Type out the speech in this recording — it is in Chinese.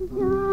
嗯